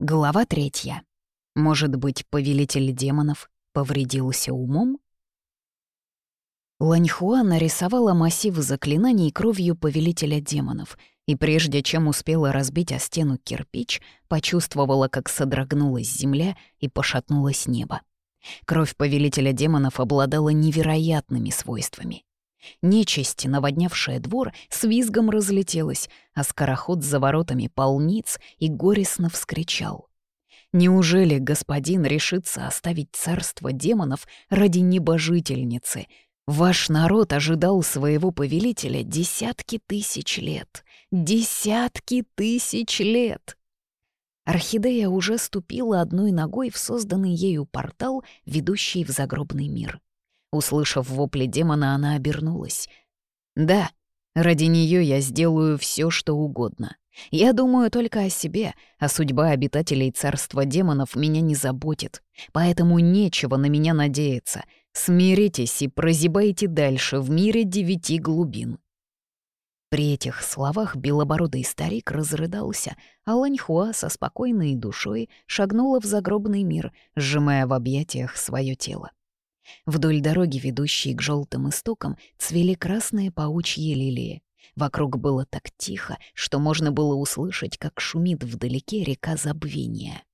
Глава третья. Может быть, повелитель демонов повредился умом? Ланьхуа нарисовала массив заклинаний кровью повелителя демонов, и прежде чем успела разбить о стену кирпич, почувствовала, как содрогнулась земля и пошатнулось небо. Кровь повелителя демонов обладала невероятными свойствами. Нечисть, наводнявшая двор, с визгом разлетелась, а скороход за воротами полниц и горестно вскричал. Неужели господин решится оставить царство демонов ради небожительницы? Ваш народ ожидал своего повелителя десятки тысяч лет. Десятки тысяч лет! Орхидея уже ступила одной ногой в созданный ею портал, ведущий в загробный мир. Услышав вопли демона, она обернулась. «Да, ради нее я сделаю все, что угодно. Я думаю только о себе, а судьба обитателей царства демонов меня не заботит, поэтому нечего на меня надеяться. Смиритесь и прозябайте дальше в мире девяти глубин». При этих словах белобородый старик разрыдался, а Ланьхуа со спокойной душой шагнула в загробный мир, сжимая в объятиях свое тело. Вдоль дороги, ведущей к желтым истокам, цвели красные паучьи лилии. Вокруг было так тихо, что можно было услышать, как шумит вдалеке река забвения.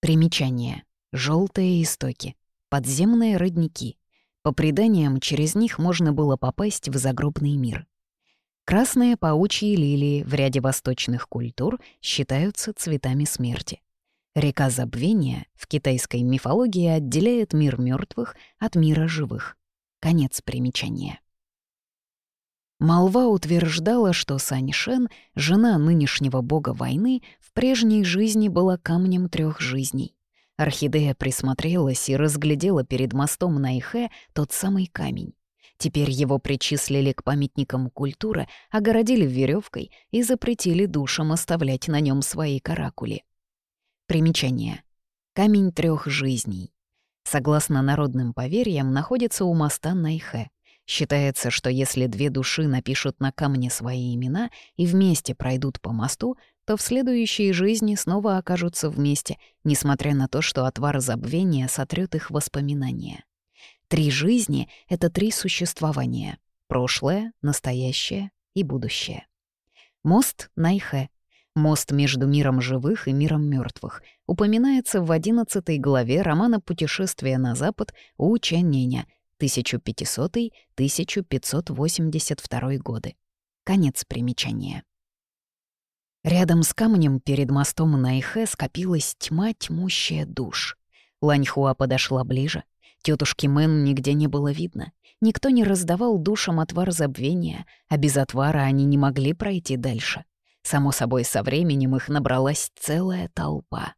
Примечание. Желтые истоки. Подземные родники. По преданиям, через них можно было попасть в загробный мир. Красные паучьи лилии в ряде восточных культур считаются цветами смерти. Река забвения в китайской мифологии отделяет мир мертвых от мира живых. Конец примечания. Молва утверждала, что Саньшен, жена нынешнего бога войны, в прежней жизни была камнем трех жизней. Орхидея присмотрелась и разглядела перед мостом Найхэ тот самый камень. Теперь его причислили к памятникам культуры, огородили веревкой и запретили душам оставлять на нем свои каракули. Примечание. Камень трех жизней. Согласно народным поверьям, находится у моста Найхэ. Считается, что если две души напишут на камне свои имена и вместе пройдут по мосту, то в следующей жизни снова окажутся вместе, несмотря на то, что отвар забвения сотрет их воспоминания. Три жизни — это три существования — прошлое, настоящее и будущее. Мост Найхэ Мост между миром живых и миром мертвых упоминается в 11 главе романа «Путешествие на запад» у Чаненя 1500-1582 годы. Конец примечания. Рядом с камнем перед мостом Найхэ скопилась тьма тьмущая душ. Ланьхуа подошла ближе. Тетушки Мэн нигде не было видно. Никто не раздавал душам отвар забвения, а без отвара они не могли пройти дальше. Само собой, со временем их набралась целая толпа.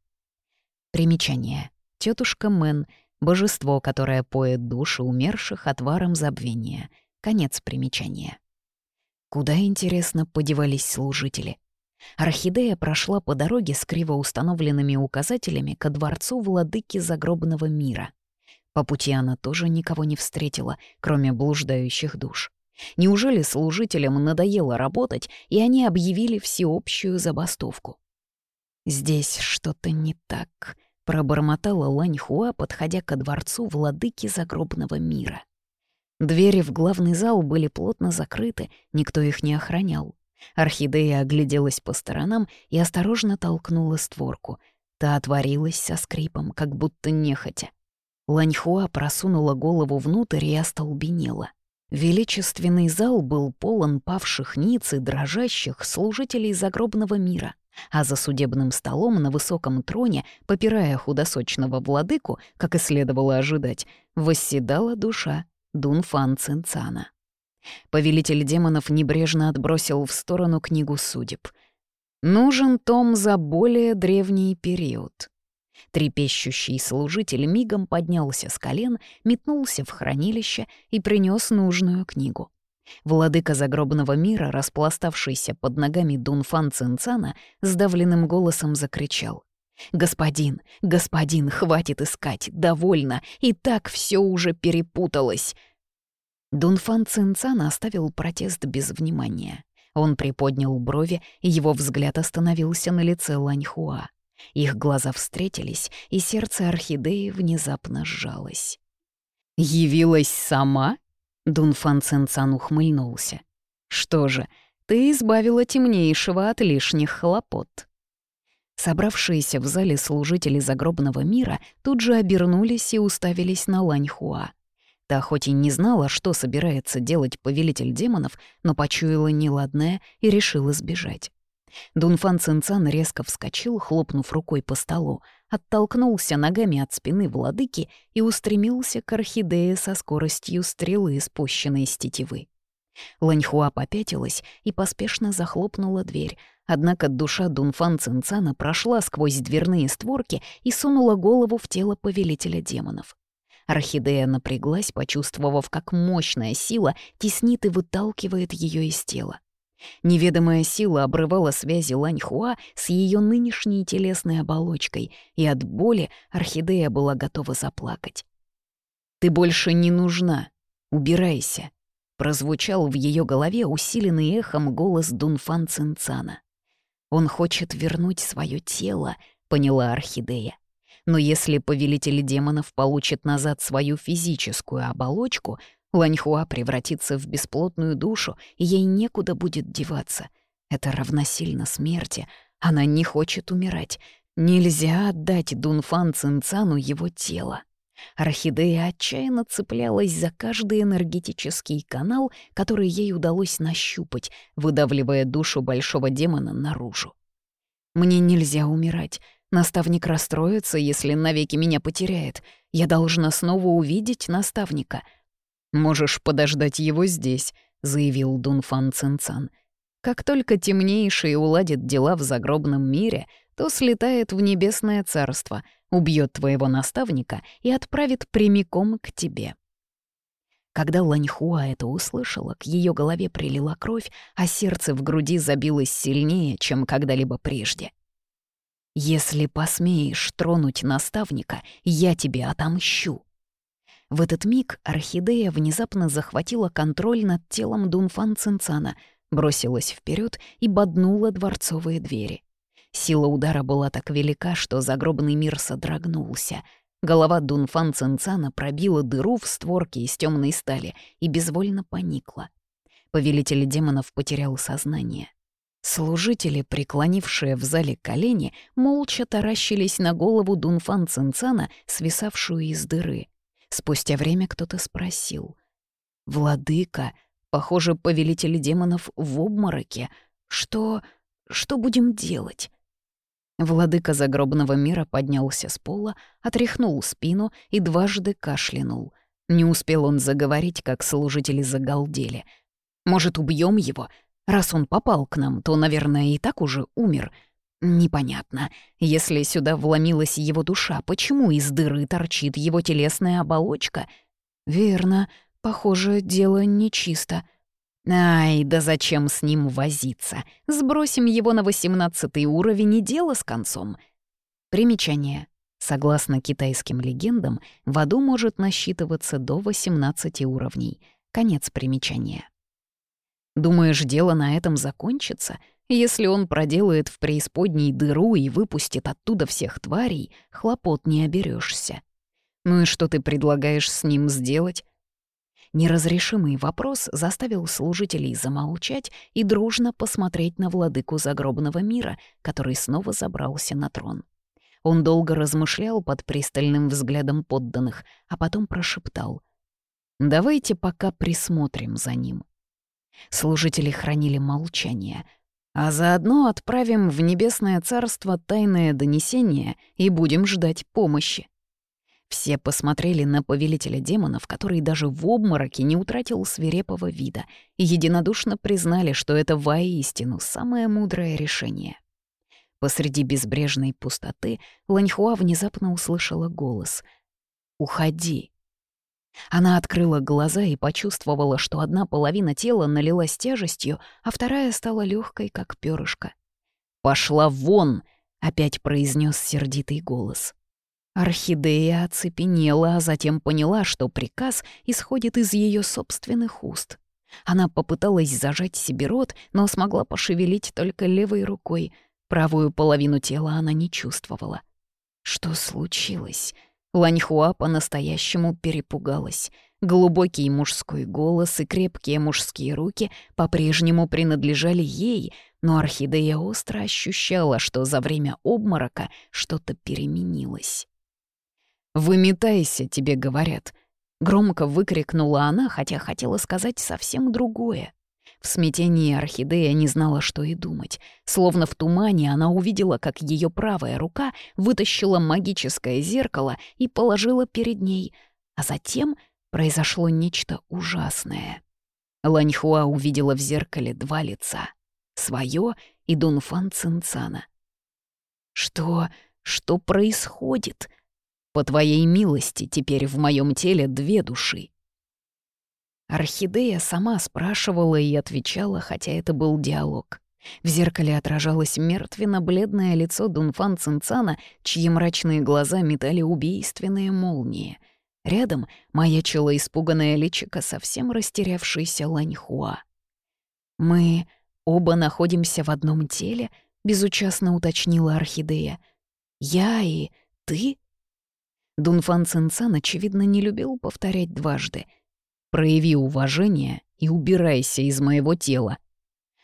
Примечание. Тетушка Мэн — божество, которое поет души умерших отваром забвения. Конец примечания. Куда, интересно, подевались служители? Орхидея прошла по дороге с криво установленными указателями ко дворцу владыки загробного мира. По пути она тоже никого не встретила, кроме блуждающих душ. Неужели служителям надоело работать, и они объявили всеобщую забастовку? «Здесь что-то не так», — пробормотала Ланьхуа, подходя ко дворцу владыки загробного мира. Двери в главный зал были плотно закрыты, никто их не охранял. Орхидея огляделась по сторонам и осторожно толкнула створку. Та отворилась со скрипом, как будто нехотя. Ланьхуа просунула голову внутрь и остолбенела — Величественный зал был полон павших ниц и дрожащих служителей загробного мира, а за судебным столом на высоком троне, попирая худосочного владыку, как и следовало ожидать, восседала душа Дунфан Цинцана. Повелитель демонов небрежно отбросил в сторону книгу судеб. «Нужен том за более древний период», Трепещущий служитель мигом поднялся с колен, метнулся в хранилище и принес нужную книгу. Владыка загробного мира, распластавшийся под ногами Дунфан Цинцана, сдавленным голосом закричал. «Господин, господин, хватит искать, довольно, и так все уже перепуталось!» Дунфан Цинцан оставил протест без внимания. Он приподнял брови, и его взгляд остановился на лице Ланьхуа. Их глаза встретились, и сердце орхидеи внезапно сжалось. «Явилась сама?» — Дунфан Цинцан ухмыльнулся. «Что же, ты избавила темнейшего от лишних хлопот». Собравшиеся в зале служители загробного мира тут же обернулись и уставились на Ланьхуа. Та хоть и не знала, что собирается делать повелитель демонов, но почуяла неладное и решила сбежать. Дунфан Цинцан резко вскочил, хлопнув рукой по столу, оттолкнулся ногами от спины владыки и устремился к орхидее со скоростью стрелы, спущенной с тетивы. Ланьхуа попятилась и поспешно захлопнула дверь, однако душа Дунфан Цинцана прошла сквозь дверные створки и сунула голову в тело повелителя демонов. Орхидея напряглась, почувствовав, как мощная сила теснит и выталкивает ее из тела. Неведомая сила обрывала связи Ланьхуа с ее нынешней телесной оболочкой, и от боли орхидея была готова заплакать. «Ты больше не нужна. Убирайся», — прозвучал в ее голове усиленный эхом голос Дунфан Цинцана. «Он хочет вернуть свое тело», — поняла орхидея. Но если повелитель демонов получит назад свою физическую оболочку, Ланьхуа превратится в бесплотную душу, и ей некуда будет деваться. Это равносильно смерти. Она не хочет умирать. Нельзя отдать Дунфан Цинцану его тело. Орхидея отчаянно цеплялась за каждый энергетический канал, который ей удалось нащупать, выдавливая душу большого демона наружу. «Мне нельзя умирать. Наставник расстроится, если навеки меня потеряет. Я должна снова увидеть наставника», «Можешь подождать его здесь», — заявил Дунфан Цинцан. «Как только темнейший уладит дела в загробном мире, то слетает в небесное царство, убьет твоего наставника и отправит прямиком к тебе». Когда Ланьхуа это услышала, к ее голове прилила кровь, а сердце в груди забилось сильнее, чем когда-либо прежде. «Если посмеешь тронуть наставника, я тебе отомщу», в этот миг орхидея внезапно захватила контроль над телом Дунфан Цинцана, бросилась вперед и боднула дворцовые двери. Сила удара была так велика, что загробный мир содрогнулся. Голова Дунфан Цинцана пробила дыру в створке из темной стали и безвольно поникла. Повелитель демонов потерял сознание. Служители, преклонившие в зале колени, молча таращились на голову Дунфан Цинцана, свисавшую из дыры. Спустя время кто-то спросил. «Владыка, похоже, повелитель демонов в обмороке. Что... что будем делать?» Владыка загробного мира поднялся с пола, отряхнул спину и дважды кашлянул. Не успел он заговорить, как служители загалдели. «Может, убьем его? Раз он попал к нам, то, наверное, и так уже умер. Непонятно. Если сюда вломилась его душа, почему из дыры торчит его телесная оболочка? Верно, похоже, дело нечисто. Ай, да зачем с ним возиться? Сбросим его на восемнадцатый уровень и дело с концом. Примечание. Согласно китайским легендам, в аду может насчитываться до 18 уровней. Конец примечания. Думаешь, дело на этом закончится? Если он проделает в преисподней дыру и выпустит оттуда всех тварей, хлопот не оберешься. Ну и что ты предлагаешь с ним сделать? Неразрешимый вопрос заставил служителей замолчать и дружно посмотреть на владыку загробного мира, который снова забрался на трон. Он долго размышлял под пристальным взглядом подданных, а потом прошептал. «Давайте пока присмотрим за ним». Служители хранили молчание — а заодно отправим в Небесное Царство тайное донесение и будем ждать помощи. Все посмотрели на повелителя демонов, который даже в обмороке не утратил свирепого вида, и единодушно признали, что это воистину самое мудрое решение. Посреди безбрежной пустоты Ланьхуа внезапно услышала голос «Уходи». Она открыла глаза и почувствовала, что одна половина тела налилась тяжестью, а вторая стала легкой, как перышко. «Пошла вон!» — опять произнес сердитый голос. Орхидея оцепенела, а затем поняла, что приказ исходит из ее собственных уст. Она попыталась зажать себе рот, но смогла пошевелить только левой рукой. Правую половину тела она не чувствовала. Что случилось? Ланьхуа по-настоящему перепугалась. Глубокий мужской голос и крепкие мужские руки по-прежнему принадлежали ей, но Орхидея остро ощущала, что за время обморока что-то переменилось. «Выметайся», — тебе говорят. Громко выкрикнула она, хотя хотела сказать совсем другое. В смятении орхидея не знала, что и думать. Словно в тумане она увидела, как ее правая рука вытащила магическое зеркало и положила перед ней, а затем произошло нечто ужасное. Ланьхуа увидела в зеркале два лица — свое и Дунфан Цинцана. «Что... что происходит?» По твоей милости теперь в моем теле две души. Орхидея сама спрашивала и отвечала, хотя это был диалог. В зеркале отражалось мертвенно-бледное лицо Дунфан Цинцана, чьи мрачные глаза метали убийственные молнии. Рядом маячила испуганная личико совсем растерявшейся Ланьхуа. «Мы оба находимся в одном теле?» — безучастно уточнила Орхидея. «Я и ты?» Дунфан Цинцан, очевидно, не любил повторять дважды. «Прояви уважение и убирайся из моего тела».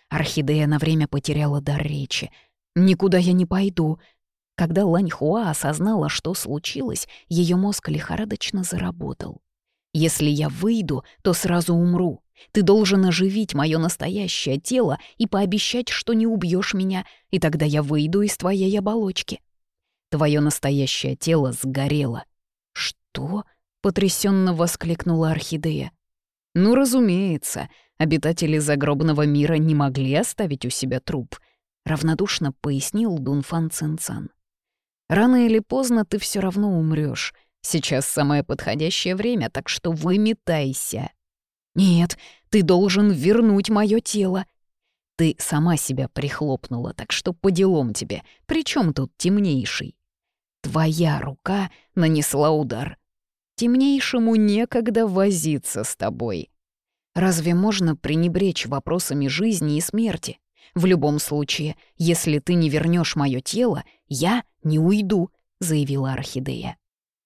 Орхидея на время потеряла дар речи. «Никуда я не пойду». Когда Лань Хуа осознала, что случилось, ее мозг лихорадочно заработал. «Если я выйду, то сразу умру. Ты должен оживить мое настоящее тело и пообещать, что не убьешь меня, и тогда я выйду из твоей оболочки». Твое настоящее тело сгорело». «Что?» — потрясенно воскликнула Орхидея. «Ну, разумеется, обитатели загробного мира не могли оставить у себя труп», — равнодушно пояснил Дунфан Цинцан. «Рано или поздно ты все равно умрешь. Сейчас самое подходящее время, так что выметайся». «Нет, ты должен вернуть мое тело», ты сама себя прихлопнула, так что по делам тебе. Причем тут темнейший? Твоя рука нанесла удар. Темнейшему некогда возиться с тобой. Разве можно пренебречь вопросами жизни и смерти? В любом случае, если ты не вернешь мое тело, я не уйду, заявила Орхидея.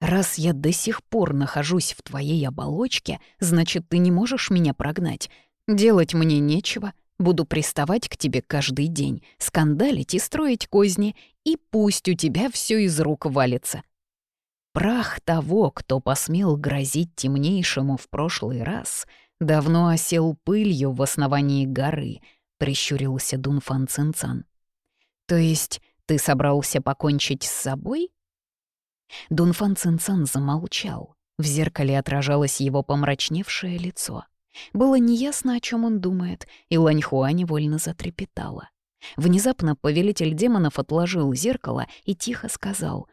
Раз я до сих пор нахожусь в твоей оболочке, значит, ты не можешь меня прогнать. Делать мне нечего, Буду приставать к тебе каждый день, скандалить и строить козни, и пусть у тебя все из рук валится. Прах того, кто посмел грозить темнейшему в прошлый раз, давно осел пылью в основании горы, прищурился Дунфан Цинцан. То есть ты собрался покончить с собой? Дунфан Цинцан замолчал. В зеркале отражалось его помрачневшее лицо. Было неясно, о чем он думает, и Ланьхуа невольно затрепетала. Внезапно повелитель демонов отложил зеркало и тихо сказал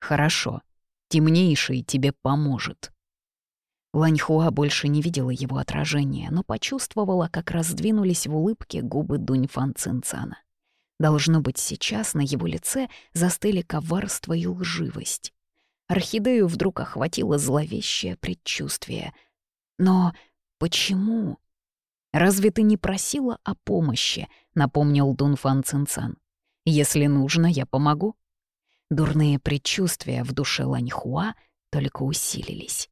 «Хорошо, темнейший тебе поможет». Ланьхуа больше не видела его отражения, но почувствовала, как раздвинулись в улыбке губы Дуньфан Цинцана. Должно быть, сейчас на его лице застыли коварство и лживость. Орхидею вдруг охватило зловещее предчувствие. Но почему? «Разве ты не просила о помощи?» — напомнил Дунфан Цинцан. «Если нужно, я помогу». Дурные предчувствия в душе Ланьхуа только усилились.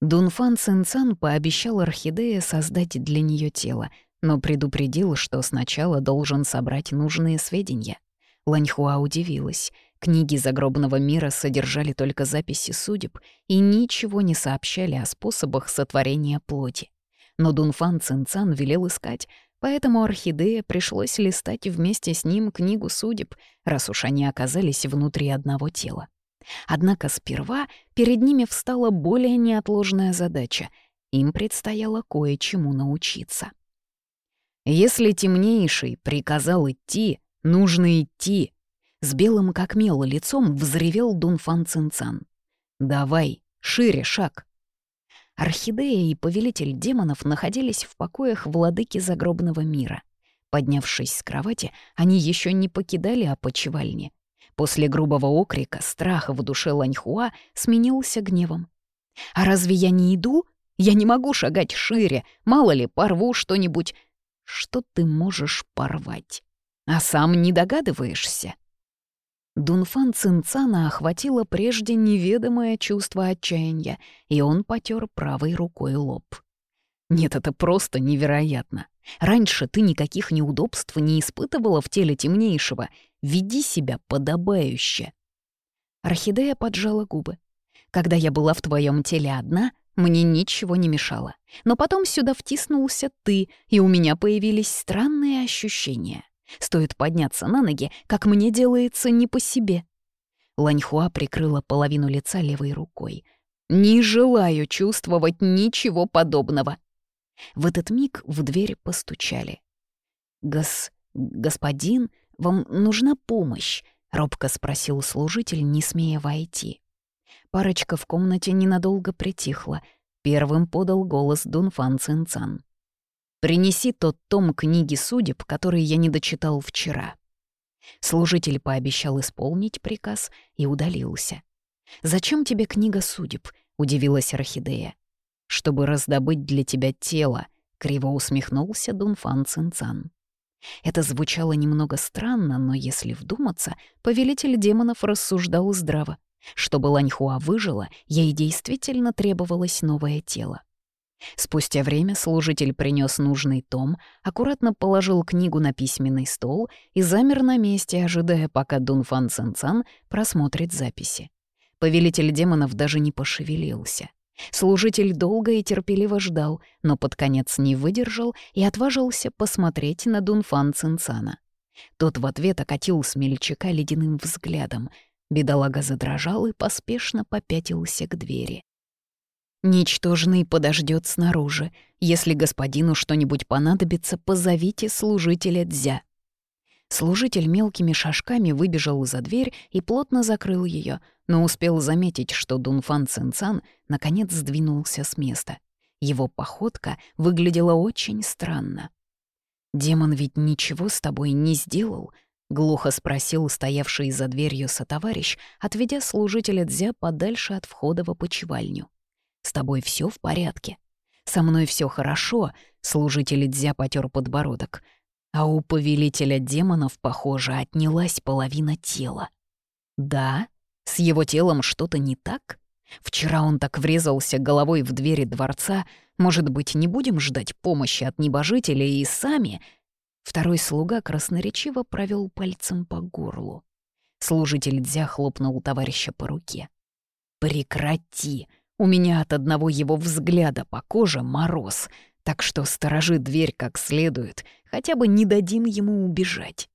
Дунфан Цинцан пообещал Орхидее создать для нее тело, но предупредил, что сначала должен собрать нужные сведения. Ланьхуа удивилась. Книги загробного мира содержали только записи судеб и ничего не сообщали о способах сотворения плоти но Дунфан Цинцан велел искать, поэтому Орхидея пришлось листать вместе с ним книгу судеб, раз уж они оказались внутри одного тела. Однако сперва перед ними встала более неотложная задача. Им предстояло кое-чему научиться. Если темнейший приказал идти, нужно идти. С белым как мел лицом взревел Дунфан Цинцан. «Давай, шире шаг, Орхидея и повелитель демонов находились в покоях владыки загробного мира. Поднявшись с кровати, они еще не покидали опочивальни. После грубого окрика страх в душе Ланьхуа сменился гневом. «А разве я не иду?» Я не могу шагать шире, мало ли, порву что-нибудь. Что ты можешь порвать? А сам не догадываешься?» Дунфан Цинцана охватило прежде неведомое чувство отчаяния, и он потер правой рукой лоб. «Нет, это просто невероятно. Раньше ты никаких неудобств не испытывала в теле темнейшего. Веди себя подобающе». Орхидея поджала губы. «Когда я была в твоем теле одна, мне ничего не мешало. Но потом сюда втиснулся ты, и у меня появились странные ощущения. Стоит подняться на ноги, как мне делается не по себе. Ланьхуа прикрыла половину лица левой рукой. «Не желаю чувствовать ничего подобного». В этот миг в дверь постучали. «Гос... господин, вам нужна помощь?» — робко спросил служитель, не смея войти. Парочка в комнате ненадолго притихла. Первым подал голос Дунфан Цинцан. Принеси тот том книги судеб, который я не дочитал вчера». Служитель пообещал исполнить приказ и удалился. «Зачем тебе книга судеб?» — удивилась Орхидея. «Чтобы раздобыть для тебя тело», — криво усмехнулся Дунфан Цинцан. Это звучало немного странно, но если вдуматься, повелитель демонов рассуждал здраво. Чтобы Ланьхуа выжила, ей действительно требовалось новое тело. Спустя время служитель принес нужный том, аккуратно положил книгу на письменный стол и замер на месте, ожидая, пока Дунфан Цинцан просмотрит записи. Повелитель демонов даже не пошевелился. Служитель долго и терпеливо ждал, но под конец не выдержал и отважился посмотреть на Дунфан Цинцана. Тот в ответ окатил смельчака ледяным взглядом. Бедолага задрожал и поспешно попятился к двери. Ничтожный подождет снаружи. Если господину что-нибудь понадобится, позовите служителя Дзя. Служитель мелкими шажками выбежал за дверь и плотно закрыл ее, но успел заметить, что Дунфан Цинцан наконец сдвинулся с места. Его походка выглядела очень странно. «Демон ведь ничего с тобой не сделал?» — глухо спросил стоявший за дверью сотоварищ, отведя служителя Дзя подальше от входа в опочивальню. С тобой все в порядке. Со мной все хорошо, служитель Дзя потер подбородок. А у повелителя демонов, похоже, отнялась половина тела. Да, с его телом что-то не так? Вчера он так врезался головой в двери дворца. Может быть, не будем ждать помощи от небожителя и сами? Второй слуга красноречиво провел пальцем по горлу. Служитель Дзя хлопнул товарища по руке. «Прекрати!» У меня от одного его взгляда по коже мороз, так что сторожи дверь как следует, хотя бы не дадим ему убежать.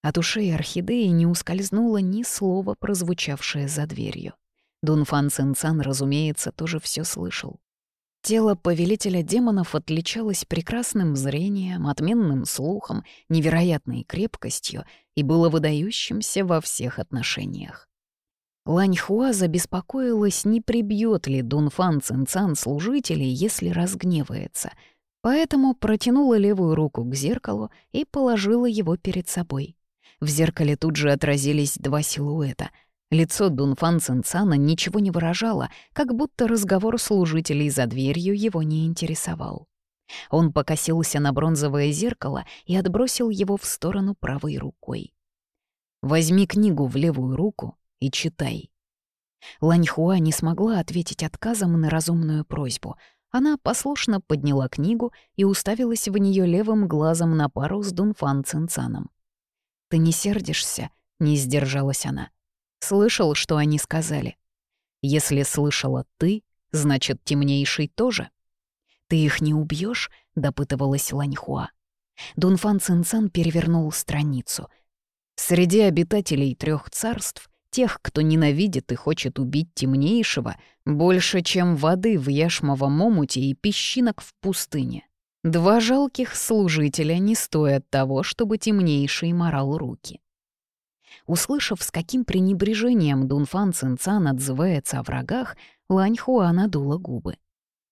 От ушей орхидеи не ускользнуло ни слова, прозвучавшее за дверью. Дунфан Цинцан, разумеется, тоже все слышал. Тело повелителя демонов отличалось прекрасным зрением, отменным слухом, невероятной крепкостью и было выдающимся во всех отношениях. Ланьхуа забеспокоилась, не прибьет ли Дунфан Цинцан служителей, если разгневается, поэтому протянула левую руку к зеркалу и положила его перед собой. В зеркале тут же отразились два силуэта. Лицо Дунфан Цинцана ничего не выражало, как будто разговор служителей за дверью его не интересовал. Он покосился на бронзовое зеркало и отбросил его в сторону правой рукой. «Возьми книгу в левую руку и читай». Ланьхуа не смогла ответить отказом на разумную просьбу. Она послушно подняла книгу и уставилась в нее левым глазом на пару с Дунфан Цинцаном. «Ты не сердишься?» — не сдержалась она. «Слышал, что они сказали?» «Если слышала ты, значит, темнейший тоже». «Ты их не убьешь? допытывалась Ланьхуа. Дунфан Цинцан перевернул страницу. Среди обитателей трех царств тех, кто ненавидит и хочет убить темнейшего, больше, чем воды в яшмовом омуте и песчинок в пустыне. Два жалких служителя не стоят того, чтобы темнейший морал руки. Услышав, с каким пренебрежением Дунфан Цинцан отзывается о врагах, Ланьхуа надула губы.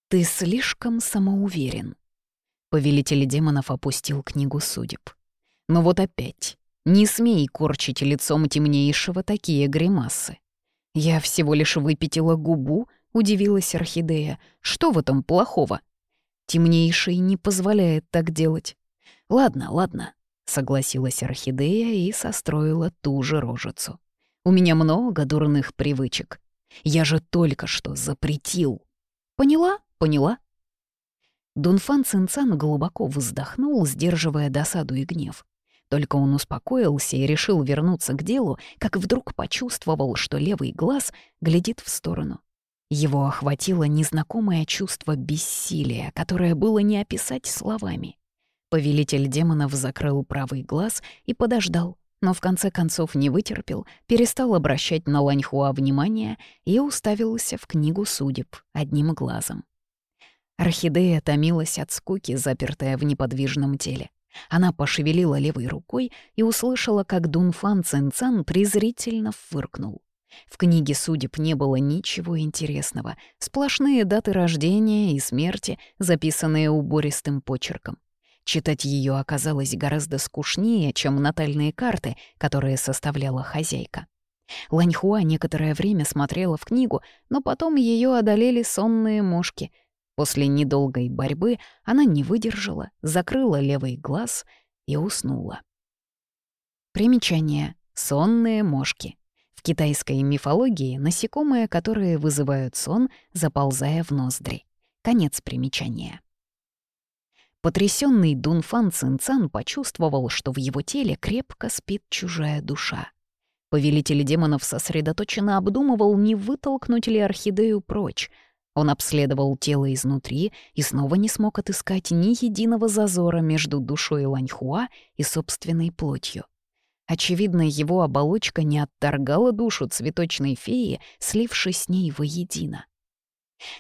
«Ты слишком самоуверен». Повелитель демонов опустил книгу судеб. Но вот опять не смей корчить лицом темнейшего такие гримасы. Я всего лишь выпятила губу, — удивилась Орхидея. «Что в этом плохого?» «Темнейший не позволяет так делать». «Ладно, ладно», — согласилась Орхидея и состроила ту же рожицу. «У меня много дурных привычек. Я же только что запретил». «Поняла, поняла». Дунфан Цинцан глубоко вздохнул, сдерживая досаду и гнев. Только он успокоился и решил вернуться к делу, как вдруг почувствовал, что левый глаз глядит в сторону. Его охватило незнакомое чувство бессилия, которое было не описать словами. Повелитель демонов закрыл правый глаз и подождал, но в конце концов не вытерпел, перестал обращать на Ланьхуа внимание и уставился в книгу судеб одним глазом. Орхидея томилась от скуки, запертая в неподвижном теле. Она пошевелила левой рукой и услышала, как Дунфан Цинцан презрительно фыркнул. В книге судеб не было ничего интересного, сплошные даты рождения и смерти, записанные убористым почерком. Читать ее оказалось гораздо скучнее, чем натальные карты, которые составляла хозяйка. Ланьхуа некоторое время смотрела в книгу, но потом ее одолели сонные мушки. После недолгой борьбы она не выдержала, закрыла левый глаз и уснула. Примечание. Сонные мошки. В китайской мифологии насекомые, которые вызывают сон, заползая в ноздри. Конец примечания. Потрясенный Дунфан Цинцан почувствовал, что в его теле крепко спит чужая душа. Повелитель демонов сосредоточенно обдумывал, не вытолкнуть ли орхидею прочь. Он обследовал тело изнутри и снова не смог отыскать ни единого зазора между душой Ланьхуа и собственной плотью. Очевидно, его оболочка не отторгала душу цветочной феи, слившись с ней воедино.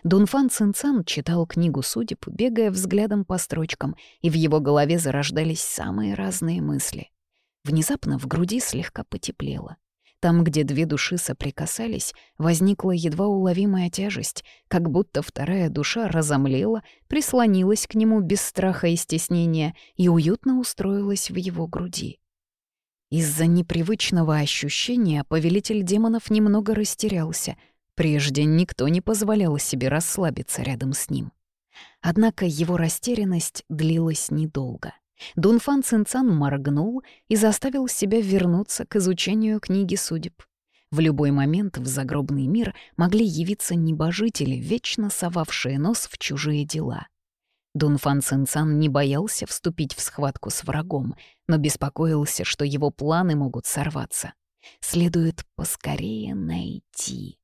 Дунфан Цинцан читал книгу судеб, бегая взглядом по строчкам, и в его голове зарождались самые разные мысли. Внезапно в груди слегка потеплело. Там, где две души соприкасались, возникла едва уловимая тяжесть, как будто вторая душа разомлела, прислонилась к нему без страха и стеснения и уютно устроилась в его груди. Из-за непривычного ощущения повелитель демонов немного растерялся — Прежде никто не позволял себе расслабиться рядом с ним. Однако его растерянность длилась недолго. Дунфан Цинцан моргнул и заставил себя вернуться к изучению книги судеб. В любой момент в загробный мир могли явиться небожители, вечно совавшие нос в чужие дела. Дунфан Цинцан не боялся вступить в схватку с врагом, но беспокоился, что его планы могут сорваться. Следует поскорее найти.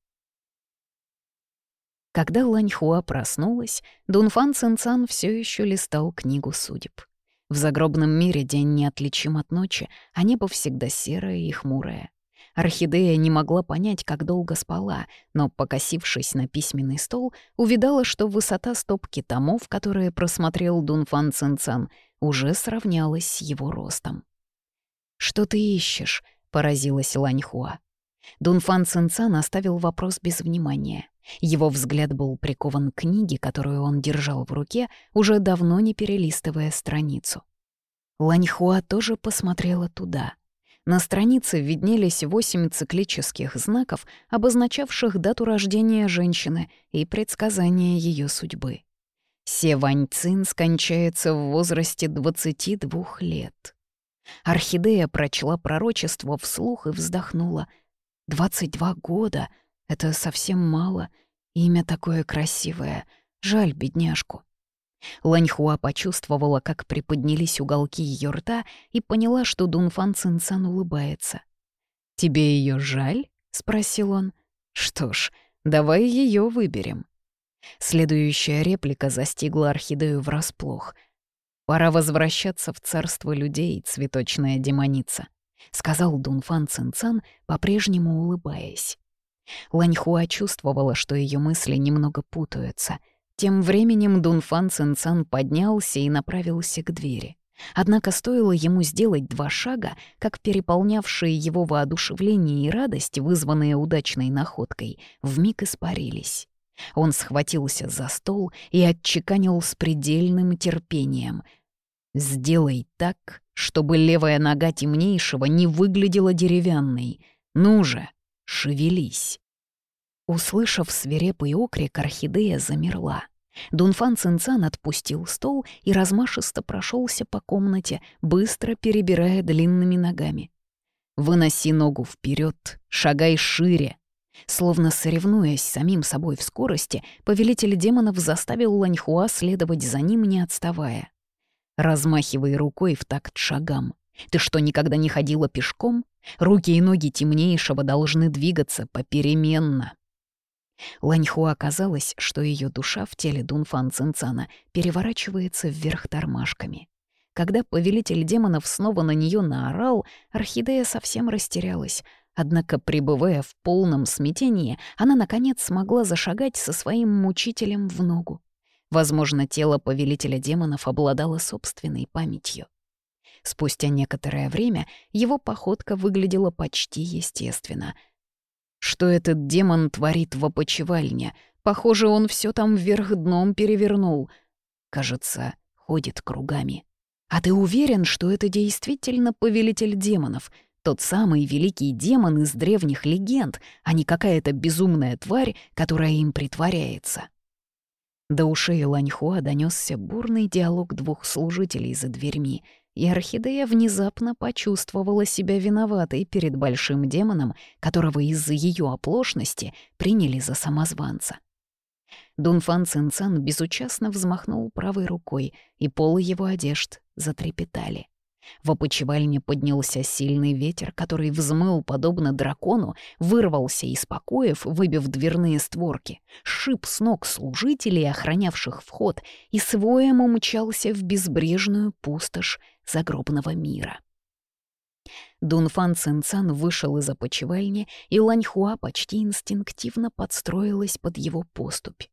Когда Ланьхуа проснулась, Дунфан Цинцан все еще листал книгу судеб. В загробном мире день неотличим от ночи, а небо всегда серое и хмурое. Орхидея не могла понять, как долго спала, но, покосившись на письменный стол, увидала, что высота стопки томов, которые просмотрел Дунфан Цинцан, уже сравнялась с его ростом. «Что ты ищешь?» — поразилась Ланьхуа. Дунфан Цинцан оставил вопрос без внимания. Его взгляд был прикован к книге, которую он держал в руке, уже давно не перелистывая страницу. Ланьхуа тоже посмотрела туда. На странице виднелись восемь циклических знаков, обозначавших дату рождения женщины и предсказание ее судьбы. Се Вань Цин скончается в возрасте 22 лет. Орхидея прочла пророчество вслух и вздохнула. «22 года!» Это совсем мало. Имя такое красивое. Жаль бедняжку. Ланьхуа почувствовала, как приподнялись уголки ее рта и поняла, что Дунфан Цинцан улыбается. «Тебе ее жаль?» — спросил он. «Что ж, давай ее выберем». Следующая реплика застигла орхидею врасплох. «Пора возвращаться в царство людей, цветочная демоница», — сказал Дунфан Цинцан, по-прежнему улыбаясь. Ланьхуа чувствовала, что ее мысли немного путаются. Тем временем Дунфан Цинцан поднялся и направился к двери. Однако стоило ему сделать два шага, как переполнявшие его воодушевление и радость, вызванные удачной находкой, вмиг испарились. Он схватился за стол и отчеканил с предельным терпением. «Сделай так, чтобы левая нога темнейшего не выглядела деревянной. Ну же, шевелись. Услышав свирепый окрик, орхидея замерла. Дунфан Цинцан отпустил стол и размашисто прошелся по комнате, быстро перебирая длинными ногами. «Выноси ногу вперед, шагай шире!» Словно соревнуясь самим собой в скорости, повелитель демонов заставил Ланьхуа следовать за ним, не отставая. «Размахивай рукой в такт шагам. Ты что, никогда не ходила пешком? Руки и ноги темнейшего должны двигаться попеременно». Ланьху оказалось, что ее душа в теле Дунфан Цинцана переворачивается вверх тормашками. Когда повелитель демонов снова на нее наорал, орхидея совсем растерялась. Однако, пребывая в полном смятении, она, наконец, смогла зашагать со своим мучителем в ногу. Возможно, тело повелителя демонов обладало собственной памятью. Спустя некоторое время его походка выглядела почти естественно — что этот демон творит в опочивальне? Похоже, он все там вверх дном перевернул. Кажется, ходит кругами. А ты уверен, что это действительно повелитель демонов? Тот самый великий демон из древних легенд, а не какая-то безумная тварь, которая им притворяется. До ушей Ланьхуа донесся бурный диалог двух служителей за дверьми — и Орхидея внезапно почувствовала себя виноватой перед большим демоном, которого из-за ее оплошности приняли за самозванца. Дунфан Цинцан безучастно взмахнул правой рукой, и полы его одежд затрепетали. В опочивальне поднялся сильный ветер, который взмыл, подобно дракону, вырвался из покоев, выбив дверные створки, шип с ног служителей, охранявших вход, и с умчался в безбрежную пустошь загробного мира. Дунфан Цинцан вышел из опочивальни, и Ланьхуа почти инстинктивно подстроилась под его поступь.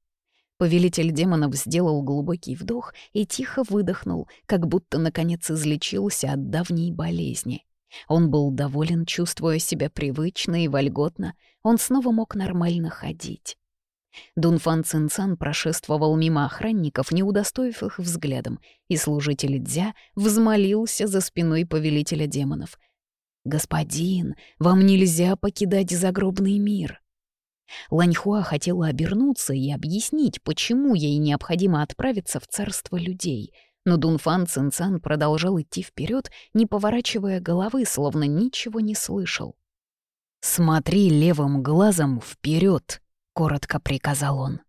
Повелитель демонов сделал глубокий вдох и тихо выдохнул, как будто наконец излечился от давней болезни. Он был доволен, чувствуя себя привычно и вольготно, он снова мог нормально ходить. Дунфан Цинцан прошествовал мимо охранников, не удостоив их взглядом, и служитель Дзя взмолился за спиной повелителя демонов. «Господин, вам нельзя покидать загробный мир!» Ланьхуа хотела обернуться и объяснить, почему ей необходимо отправиться в царство людей, но Дунфан Цинцан продолжал идти вперед, не поворачивая головы, словно ничего не слышал. «Смотри левым глазом вперед, коротко приказал он.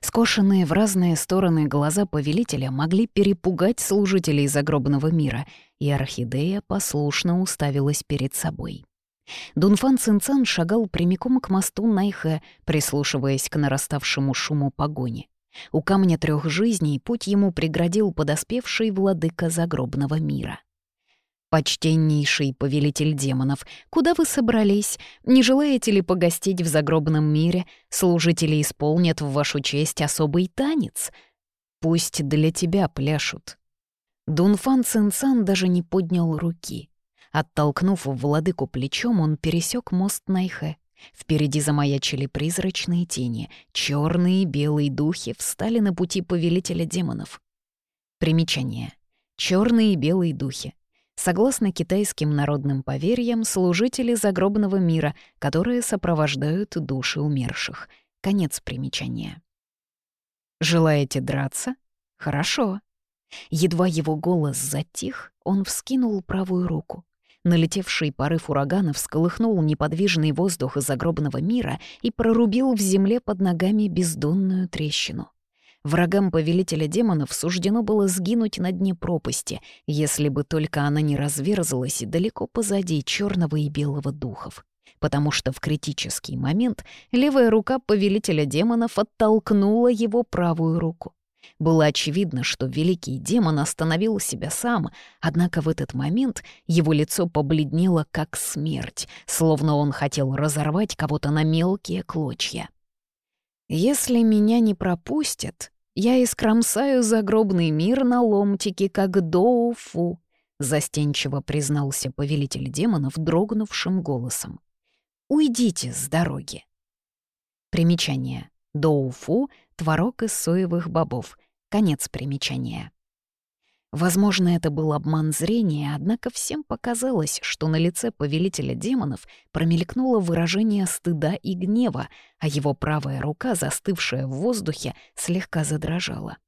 Скошенные в разные стороны глаза повелителя могли перепугать служителей загробного мира, и орхидея послушно уставилась перед собой. Дунфан Цинцан шагал прямиком к мосту Найхэ, прислушиваясь к нараставшему шуму погони. У камня трех жизней путь ему преградил подоспевший владыка загробного мира. «Почтеннейший повелитель демонов, куда вы собрались? Не желаете ли погостить в загробном мире? Служители исполнят в вашу честь особый танец. Пусть для тебя пляшут». Дунфан Цинцан даже не поднял руки — Оттолкнув владыку плечом, он пересек мост Найхе. Впереди замаячили призрачные тени, черные и белые духи встали на пути повелителя демонов. Примечание. Черные и белые духи. Согласно китайским народным поверьям, служители загробного мира, которые сопровождают души умерших. Конец примечания. «Желаете драться? Хорошо». Едва его голос затих, он вскинул правую руку. Налетевший порыв урагана всколыхнул неподвижный воздух загробного мира и прорубил в земле под ногами бездонную трещину. Врагам повелителя демонов суждено было сгинуть на дне пропасти, если бы только она не разверзлась далеко позади черного и белого духов. Потому что в критический момент левая рука повелителя демонов оттолкнула его правую руку. Было очевидно, что великий демон остановил себя сам, однако в этот момент его лицо побледнело как смерть, словно он хотел разорвать кого-то на мелкие клочья. «Если меня не пропустят, я искромсаю загробный мир на ломтики, как доуфу», — застенчиво признался повелитель демонов дрогнувшим голосом. «Уйдите с дороги». Примечание. Доуфу — творог из соевых бобов. Конец примечания. Возможно, это был обман зрения, однако всем показалось, что на лице повелителя демонов промелькнуло выражение стыда и гнева, а его правая рука, застывшая в воздухе, слегка задрожала.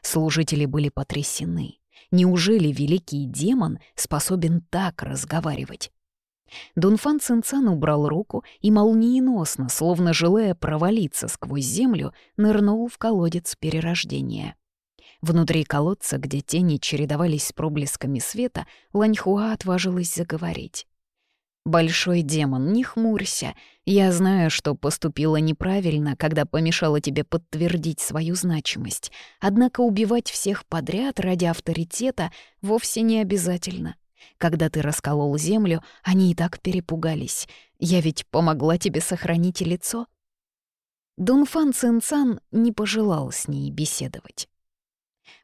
Служители были потрясены. Неужели великий демон способен так разговаривать? Дунфан Цинцан убрал руку и молниеносно, словно желая провалиться сквозь землю, нырнул в колодец перерождения. Внутри колодца, где тени чередовались с проблесками света, Ланьхуа отважилась заговорить. «Большой демон, не хмурься. Я знаю, что поступила неправильно, когда помешала тебе подтвердить свою значимость. Однако убивать всех подряд ради авторитета вовсе не обязательно. Когда ты расколол землю, они и так перепугались. Я ведь помогла тебе сохранить лицо». Дунфан Цинцан не пожелал с ней беседовать.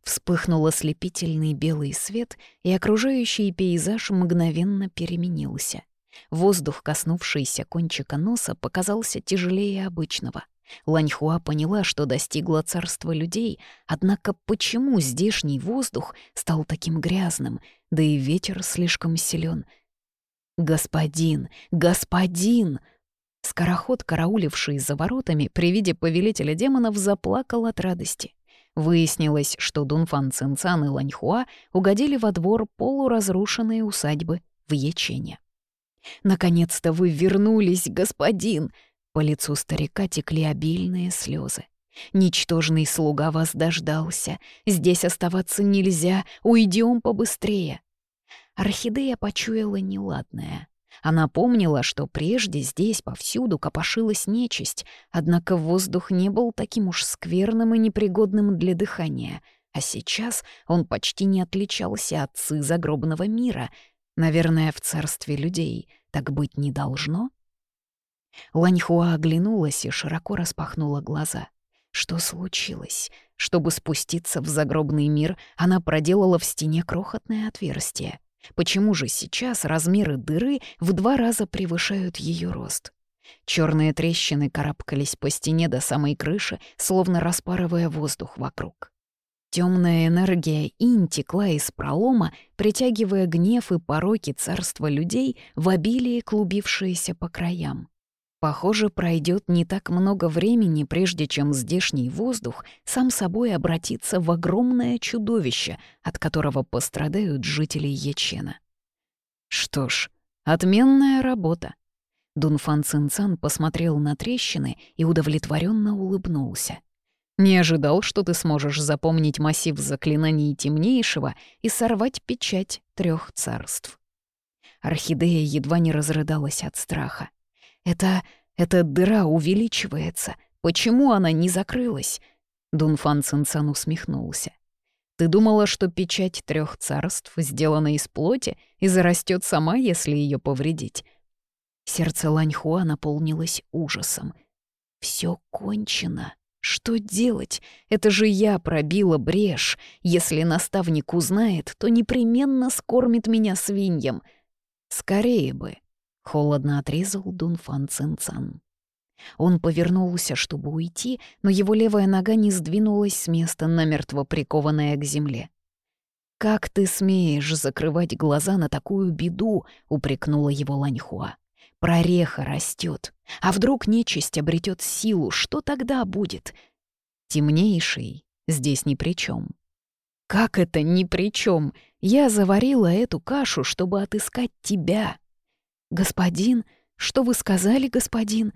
Вспыхнул ослепительный белый свет, и окружающий пейзаж мгновенно переменился. Воздух, коснувшийся кончика носа, показался тяжелее обычного. Ланьхуа поняла, что достигла царства людей, однако почему здешний воздух стал таким грязным, да и ветер слишком силен? «Господин! Господин!» Скороход, карауливший за воротами, при виде повелителя демонов заплакал от радости. Выяснилось, что Дунфан Цинцан и Ланьхуа угодили во двор полуразрушенной усадьбы в Ячене. «Наконец-то вы вернулись, господин!» По лицу старика текли обильные слезы. «Ничтожный слуга вас дождался. Здесь оставаться нельзя, уйдем побыстрее». Орхидея почуяла неладное. Она помнила, что прежде здесь повсюду копошилась нечисть, однако воздух не был таким уж скверным и непригодным для дыхания, а сейчас он почти не отличался от цы загробного мира. Наверное, в царстве людей так быть не должно? Ланьхуа оглянулась и широко распахнула глаза. Что случилось? Чтобы спуститься в загробный мир, она проделала в стене крохотное отверстие — Почему же сейчас размеры дыры в два раза превышают ее рост? Черные трещины карабкались по стене до самой крыши, словно распарывая воздух вокруг. Темная энергия инь текла из пролома, притягивая гнев и пороки царства людей в обилии клубившиеся по краям. Похоже, пройдет не так много времени, прежде чем здешний воздух сам собой обратится в огромное чудовище, от которого пострадают жители Ячена. Что ж, отменная работа. Дунфан Цинцан посмотрел на трещины и удовлетворенно улыбнулся. «Не ожидал, что ты сможешь запомнить массив заклинаний темнейшего и сорвать печать трех царств». Орхидея едва не разрыдалась от страха. Это... эта дыра увеличивается. Почему она не закрылась?» Дунфан Цинцан усмехнулся. «Ты думала, что печать трех царств сделана из плоти и зарастет сама, если ее повредить?» Сердце Ланьхуа наполнилось ужасом. Все кончено. Что делать? Это же я пробила брешь. Если наставник узнает, то непременно скормит меня свиньям. Скорее бы. Холодно отрезал Дунфан Цинцан. Он повернулся, чтобы уйти, но его левая нога не сдвинулась с места, намертво прикованная к земле. «Как ты смеешь закрывать глаза на такую беду?» — упрекнула его Ланьхуа. «Прореха растет. А вдруг нечисть обретет силу, что тогда будет?» «Темнейший здесь ни при чем. «Как это ни при чем? Я заварила эту кашу, чтобы отыскать тебя!» «Господин, что вы сказали, господин?»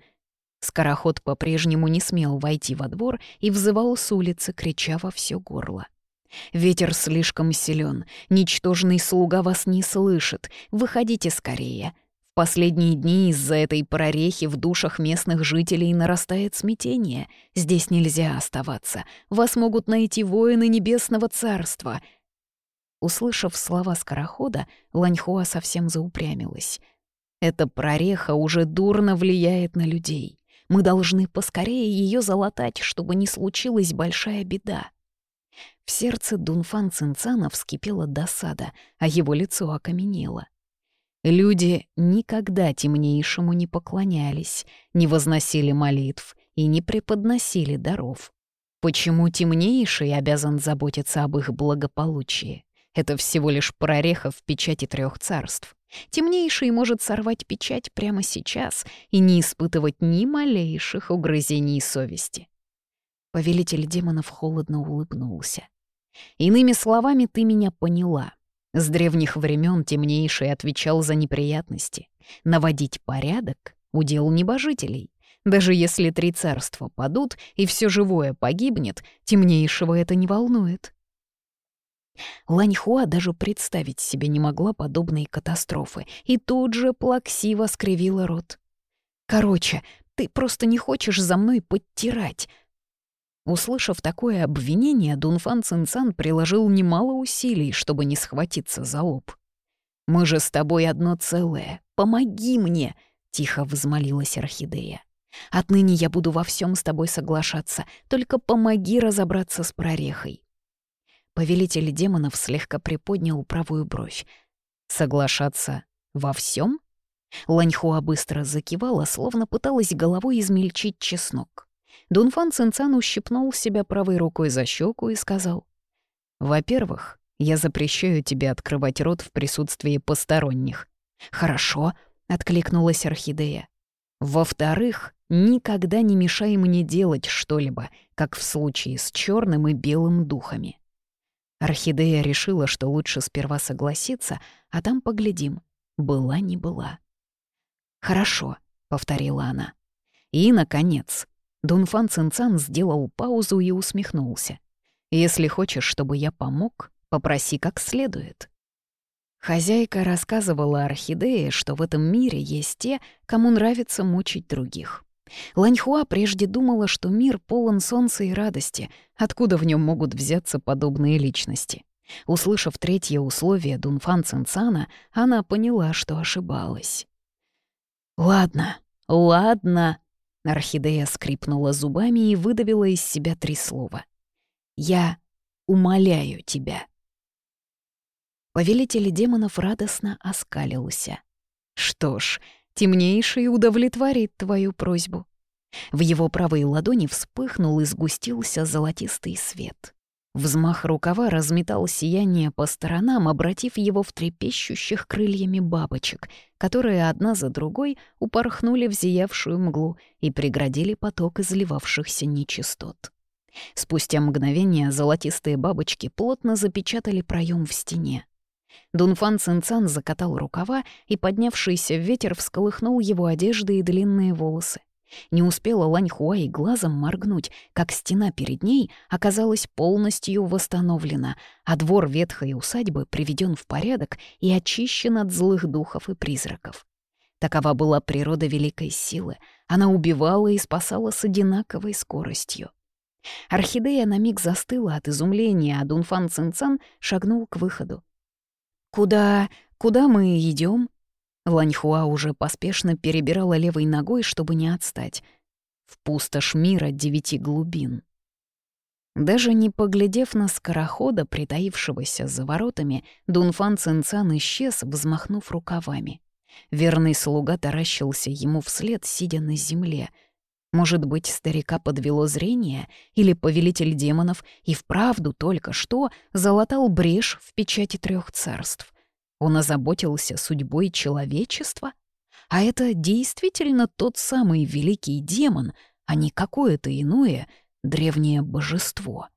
Скороход по-прежнему не смел войти во двор и взывал с улицы, крича во все горло. «Ветер слишком силен, ничтожный слуга вас не слышит, выходите скорее. В последние дни из-за этой прорехи в душах местных жителей нарастает смятение. Здесь нельзя оставаться, вас могут найти воины Небесного Царства». Услышав слова скорохода, Ланьхуа совсем заупрямилась — эта прореха уже дурно влияет на людей. Мы должны поскорее ее залатать, чтобы не случилась большая беда. В сердце Дунфан Цинцана вскипела досада, а его лицо окаменело. Люди никогда темнейшему не поклонялись, не возносили молитв и не преподносили даров. Почему темнейший обязан заботиться об их благополучии? Это всего лишь прореха в печати трех царств. Темнейший может сорвать печать прямо сейчас и не испытывать ни малейших угрызений совести. Повелитель демонов холодно улыбнулся. «Иными словами, ты меня поняла. С древних времен темнейший отвечал за неприятности. Наводить порядок — удел небожителей. Даже если три царства падут и все живое погибнет, темнейшего это не волнует. Ланьхуа даже представить себе не могла подобной катастрофы и тут же плаксиво скривила рот. «Короче, ты просто не хочешь за мной подтирать». Услышав такое обвинение, Дунфан Цинцан приложил немало усилий, чтобы не схватиться за лоб. «Мы же с тобой одно целое. Помоги мне!» — тихо взмолилась Орхидея. «Отныне я буду во всем с тобой соглашаться, только помоги разобраться с прорехой». Повелитель демонов слегка приподнял правую бровь. «Соглашаться во всем? Ланьхуа быстро закивала, словно пыталась головой измельчить чеснок. Дунфан Цинцан ущипнул себя правой рукой за щеку и сказал. «Во-первых, я запрещаю тебе открывать рот в присутствии посторонних». «Хорошо», — откликнулась Орхидея. «Во-вторых, никогда не мешай мне делать что-либо, как в случае с черным и белым духами». Орхидея решила, что лучше сперва согласиться, а там поглядим. Была не была. «Хорошо», — повторила она. И, наконец, Дунфан Цинцан сделал паузу и усмехнулся. «Если хочешь, чтобы я помог, попроси как следует». Хозяйка рассказывала Орхидее, что в этом мире есть те, кому нравится мучить других. Ланьхуа прежде думала, что мир полон солнца и радости, откуда в нем могут взяться подобные личности. Услышав третье условие Дунфан Цинцана, она поняла, что ошибалась. «Ладно, ладно», — Орхидея скрипнула зубами и выдавила из себя три слова. «Я умоляю тебя». Повелитель демонов радостно оскалился. «Что ж, темнейший удовлетворит твою просьбу». В его правой ладони вспыхнул и сгустился золотистый свет. Взмах рукава разметал сияние по сторонам, обратив его в трепещущих крыльями бабочек, которые одна за другой упорхнули в зиявшую мглу и преградили поток изливавшихся нечистот. Спустя мгновение золотистые бабочки плотно запечатали проем в стене. Дунфан Цинцан закатал рукава, и поднявшийся ветер всколыхнул его одежды и длинные волосы. Не успела Лань Хуа глазом моргнуть, как стена перед ней оказалась полностью восстановлена, а двор ветхой усадьбы приведен в порядок и очищен от злых духов и призраков. Такова была природа великой силы. Она убивала и спасала с одинаковой скоростью. Орхидея на миг застыла от изумления, а Дунфан Цинцан шагнул к выходу. «Куда... куда мы идем? Ланьхуа уже поспешно перебирала левой ногой, чтобы не отстать. В пустошь мира девяти глубин. Даже не поглядев на скорохода, притаившегося за воротами, Дунфан Цинцан исчез, взмахнув рукавами. Верный слуга таращился ему вслед, сидя на земле. Может быть, старика подвело зрение, или повелитель демонов и вправду только что залатал брешь в печати трех царств. Он озаботился судьбой человечества? А это действительно тот самый великий демон, а не какое-то иное древнее божество.